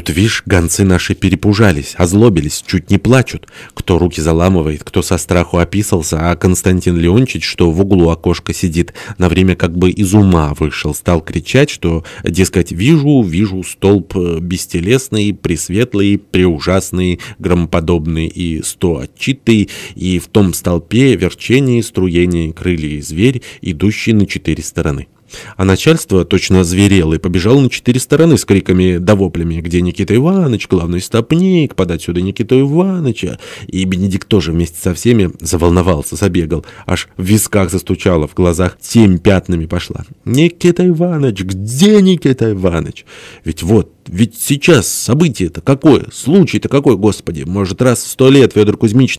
тут, видишь, гонцы наши перепужались, озлобились, чуть не плачут. Кто руки заламывает, кто со страху описался, а Константин Леончич, что в углу окошка сидит, на время как бы из ума вышел, стал кричать, что, дескать, вижу, вижу столб э, бестелесный, пресветлый, преужасный, громоподобный и сто отчитый, и в том столпе верчение, струение, крылья и зверь, идущий на четыре стороны. А начальство точно зверело и побежало на четыре стороны с криками да воплями, где Никита Иванович, главный стопник, подать сюда Никиту Ивановича. И Бенедикт тоже вместе со всеми заволновался, забегал, аж в висках застучало, в глазах семь пятнами пошла. «Никита Иванович, где Никита Иванович? Ведь вот, ведь сейчас событие-то какое, случай-то какой, господи, может раз в сто лет Федор Кузьмич